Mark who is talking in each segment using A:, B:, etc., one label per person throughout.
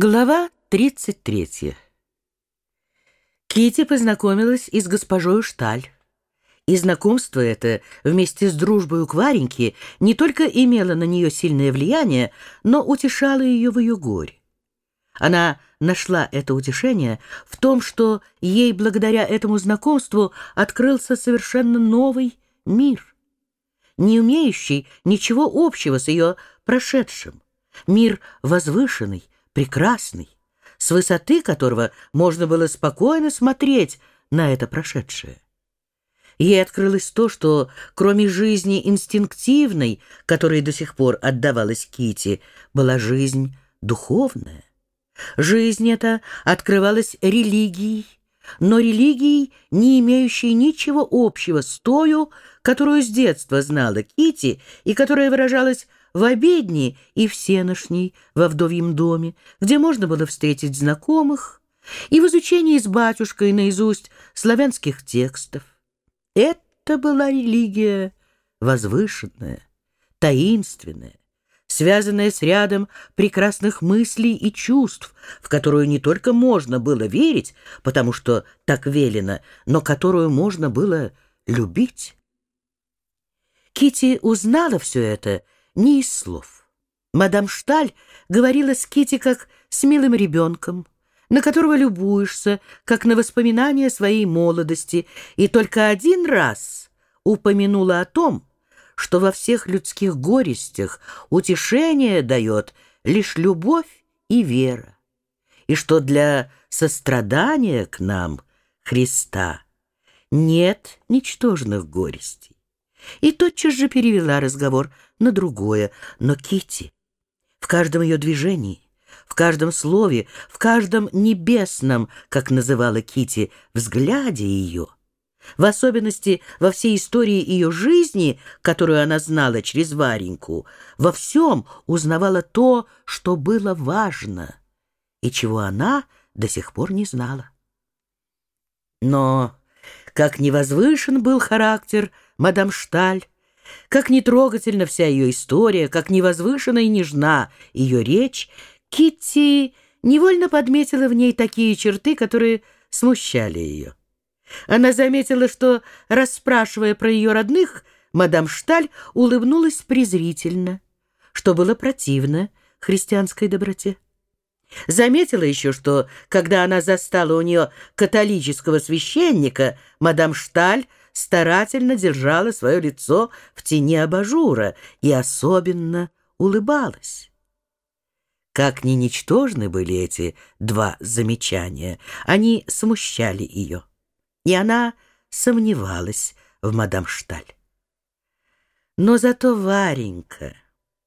A: Глава 33. Кити познакомилась и с госпожой Шталь. И знакомство это вместе с дружбой к Вареньке не только имело на нее сильное влияние, но утешало ее в ее горе. Она нашла это утешение в том, что ей благодаря этому знакомству открылся совершенно новый мир, не имеющий ничего общего с ее прошедшим, мир возвышенный, прекрасный, с высоты которого можно было спокойно смотреть на это прошедшее. Ей открылось то, что кроме жизни инстинктивной, которой до сих пор отдавалась Кити, была жизнь духовная. Жизнь эта открывалась религией, но религией, не имеющей ничего общего с тою, которую с детства знала Кити и которая выражалась в обедне и всеношней во вдовьем доме, где можно было встретить знакомых, и в изучении с батюшкой наизусть славянских текстов. Это была религия возвышенная, таинственная, связанная с рядом прекрасных мыслей и чувств, в которую не только можно было верить, потому что так велено, но которую можно было любить. Кити узнала все это не из слов. Мадам Шталь говорила с Кити как с милым ребенком, на которого любуешься, как на воспоминания своей молодости, и только один раз упомянула о том, что во всех людских горестях утешение дает лишь любовь и вера, и что для сострадания к нам Христа нет ничтожных горестей и тотчас же перевела разговор на другое. Но Кити в каждом ее движении, в каждом слове, в каждом небесном, как называла Кити, взгляде ее, в особенности во всей истории ее жизни, которую она знала через Вареньку, во всем узнавала то, что было важно и чего она до сих пор не знала. Но как невозвышен был характер мадам Шталь, как нетрогательна вся ее история, как невозвышена и нежна ее речь, Китти невольно подметила в ней такие черты, которые смущали ее. Она заметила, что, расспрашивая про ее родных, мадам Шталь улыбнулась презрительно, что было противно христианской доброте. Заметила еще, что, когда она застала у нее католического священника, мадам Шталь старательно держала свое лицо в тени абажура и особенно улыбалась. Как ни ничтожны были эти два замечания, они смущали ее, и она сомневалась в мадам Шталь. Но зато Варенька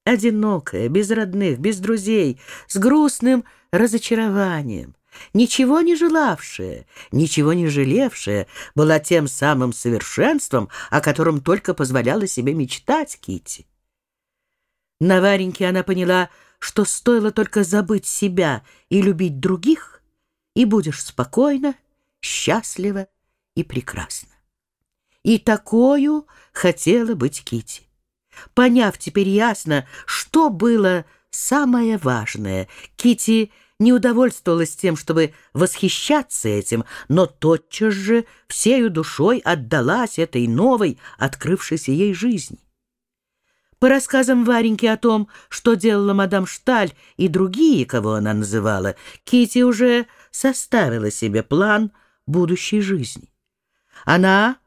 A: одинокая, без родных, без друзей, с грустным разочарованием, ничего не желавшая, ничего не жалевшая, была тем самым совершенством, о котором только позволяла себе мечтать Кити. На Вареньке она поняла, что стоило только забыть себя и любить других, и будешь спокойна, счастлива и прекрасна. И такую хотела быть Кити. Поняв теперь ясно, что было самое важное, Кити не удовольствовалась тем, чтобы восхищаться этим, но тотчас же всею душой отдалась этой новой, открывшейся ей жизни. По рассказам Вареньки о том, что делала мадам Шталь и другие, кого она называла, Кити уже составила себе план будущей жизни. Она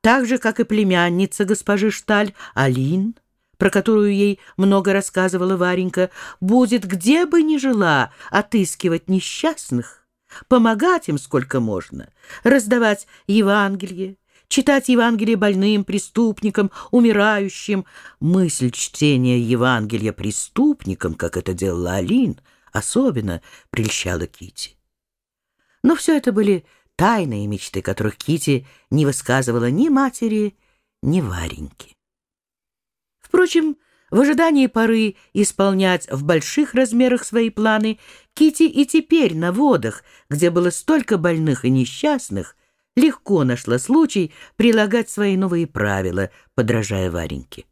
A: так же, как и племянница госпожи Шталь, Алин, про которую ей много рассказывала Варенька, будет где бы ни жила отыскивать несчастных, помогать им сколько можно, раздавать Евангелие, читать Евангелие больным, преступникам, умирающим. Мысль чтения Евангелия преступникам, как это делала Алин, особенно прельщала Кити. Но все это были тайные мечты, которых Кити не высказывала ни матери, ни Вареньке. Впрочем, в ожидании поры исполнять в больших размерах свои планы, Кити и теперь на водах, где было столько больных и несчастных, легко нашла случай прилагать свои новые правила, подражая Вареньке.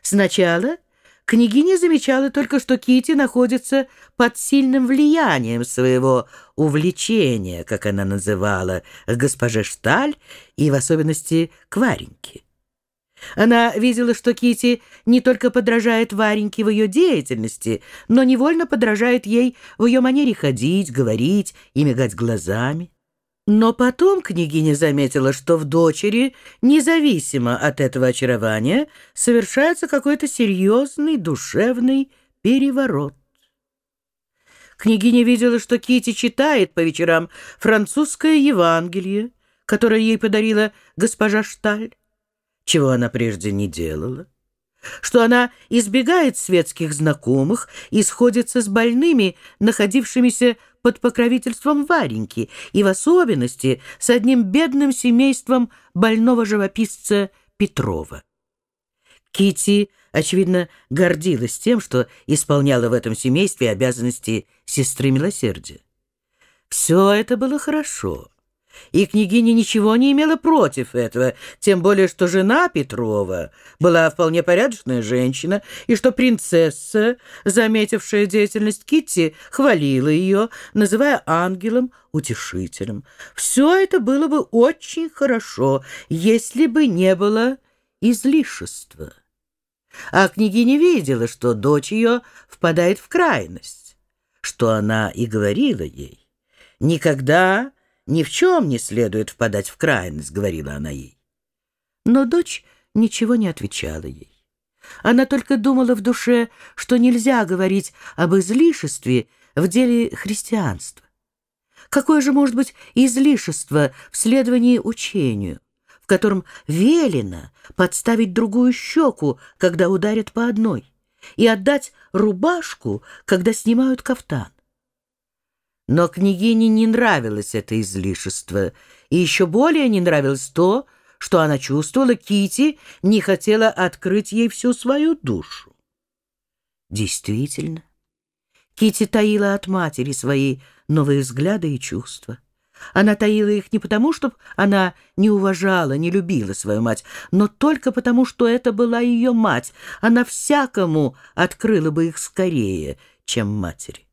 A: Сначала Княгиня замечала только, что Кити находится под сильным влиянием своего увлечения, как она называла, к госпоже Шталь и в особенности к Вареньке. Она видела, что Кити не только подражает Вареньке в ее деятельности, но невольно подражает ей в ее манере ходить, говорить и мигать глазами. Но потом княгиня заметила, что в дочери, независимо от этого очарования, совершается какой-то серьезный душевный переворот. Княгиня видела, что Кити читает по вечерам французское Евангелие, которое ей подарила госпожа Шталь, чего она прежде не делала что она избегает светских знакомых и сходится с больными, находившимися под покровительством Вареньки, и в особенности с одним бедным семейством больного живописца Петрова. Кити, очевидно, гордилась тем, что исполняла в этом семействе обязанности сестры милосердия. Все это было хорошо. И княгиня ничего не имела против этого, тем более, что жена Петрова была вполне порядочная женщина, и что принцесса, заметившая деятельность Китти, хвалила ее, называя ангелом, утешителем. Все это было бы очень хорошо, если бы не было излишества. А княгиня видела, что дочь ее впадает в крайность, что она и говорила ей. Никогда ни в чем не следует впадать в крайность, — говорила она ей. Но дочь ничего не отвечала ей. Она только думала в душе, что нельзя говорить об излишестве в деле христианства. Какое же может быть излишество в следовании учению, в котором велено подставить другую щеку, когда ударят по одной, и отдать рубашку, когда снимают кафтан? Но княгине не нравилось это излишество, и еще более не нравилось то, что она чувствовала, Кити не хотела открыть ей всю свою душу. Действительно, Кити таила от матери свои новые взгляды и чувства. Она таила их не потому, что она не уважала, не любила свою мать, но только потому, что это была ее мать. Она всякому открыла бы их скорее, чем матери.